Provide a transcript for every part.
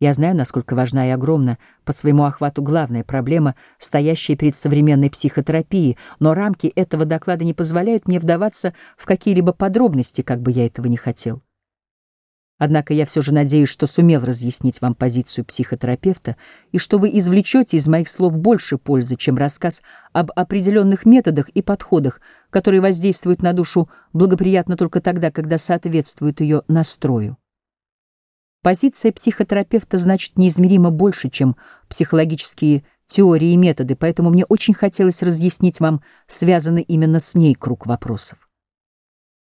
Я знаю, насколько важна и огромна по своему охвату главная проблема, стоящая перед современной психотерапией, но рамки этого доклада не позволяют мне вдаваться в какие-либо подробности, как бы я этого не хотел. Однако я все же надеюсь, что сумел разъяснить вам позицию психотерапевта и что вы извлечете из моих слов больше пользы, чем рассказ об определенных методах и подходах, которые воздействуют на душу благоприятно только тогда, когда соответствуют ее настрою. Позиция психотерапевта значит неизмеримо больше, чем психологические теории и методы, поэтому мне очень хотелось разъяснить вам связанный именно с ней круг вопросов.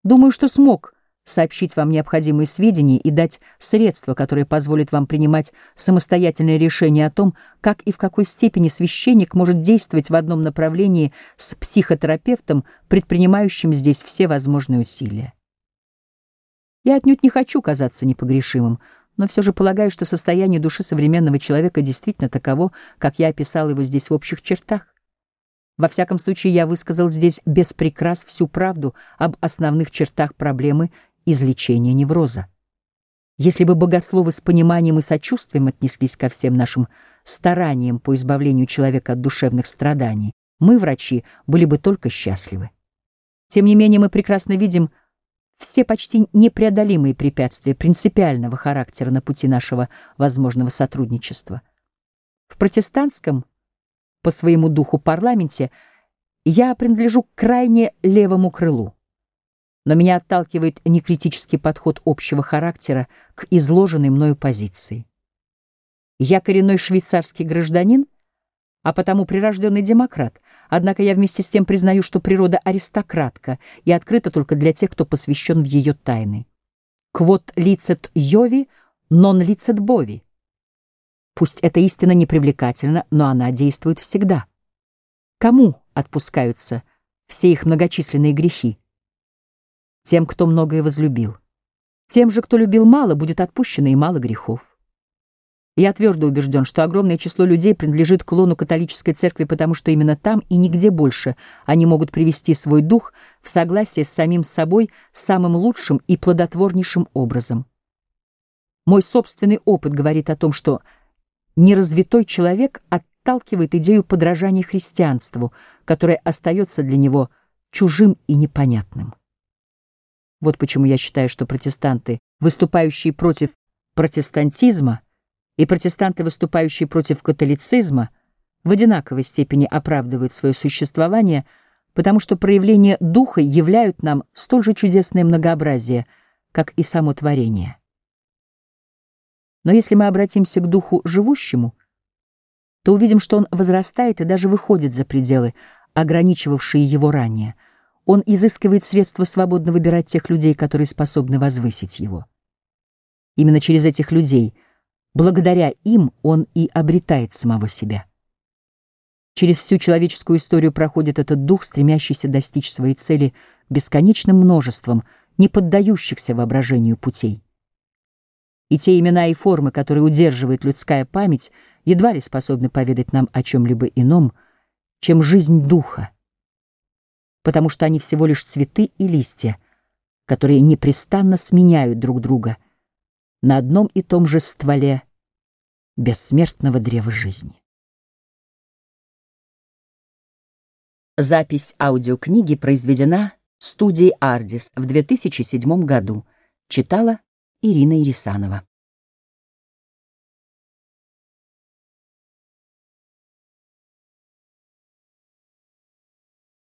Думаю, что смог сообщить вам необходимые сведения и дать средства, которые позволят вам принимать самостоятельное решение о том, как и в какой степени священник может действовать в одном направлении с психотерапевтом, предпринимающим здесь все возможные усилия. Я отнюдь не хочу казаться непогрешимым, но все же полагаю, что состояние души современного человека действительно таково, как я описал его здесь в общих чертах. Во всяком случае, я высказал здесь без прикрас всю правду об основных чертах проблемы излечения невроза. Если бы богословы с пониманием и сочувствием отнеслись ко всем нашим стараниям по избавлению человека от душевных страданий, мы, врачи, были бы только счастливы. Тем не менее, мы прекрасно видим, все почти непреодолимые препятствия принципиального характера на пути нашего возможного сотрудничества. В протестантском, по своему духу парламенте, я принадлежу к крайне левому крылу. Но меня отталкивает некритический подход общего характера к изложенной мною позиции. Я коренной швейцарский гражданин, а потому прирожденный демократ. Однако я вместе с тем признаю, что природа аристократка и открыта только для тех, кто посвящен в ее тайны. Квот лицет йови, нон лицет бови. Пусть эта истина не привлекательна, но она действует всегда. Кому отпускаются все их многочисленные грехи? Тем, кто многое возлюбил. Тем же, кто любил мало, будет отпущено и мало грехов. Я твердо убежден, что огромное число людей принадлежит к лону католической церкви, потому что именно там и нигде больше они могут привести свой дух в согласие с самим собой самым лучшим и плодотворнейшим образом. Мой собственный опыт говорит о том, что неразвитой человек отталкивает идею подражания христианству, которое остается для него чужим и непонятным. Вот почему я считаю, что протестанты, выступающие против протестантизма, и протестанты, выступающие против католицизма, в одинаковой степени оправдывают свое существование, потому что проявления духа являют нам столь же чудесное многообразие, как и само творение. Но если мы обратимся к духу живущему, то увидим, что он возрастает и даже выходит за пределы, ограничивавшие его ранее. Он изыскивает средства свободно выбирать тех людей, которые способны возвысить его. Именно через этих людей — Благодаря им он и обретает самого себя. Через всю человеческую историю проходит этот дух, стремящийся достичь своей цели бесконечным множеством, не поддающихся воображению путей. И те имена и формы, которые удерживает людская память, едва ли способны поведать нам о чем-либо ином, чем жизнь духа, потому что они всего лишь цветы и листья, которые непрестанно сменяют друг друга — на одном и том же стволе бессмертного древа жизни. Запись аудиокниги произведена студией «Ардис» в 2007 году. Читала Ирина Ирисанова.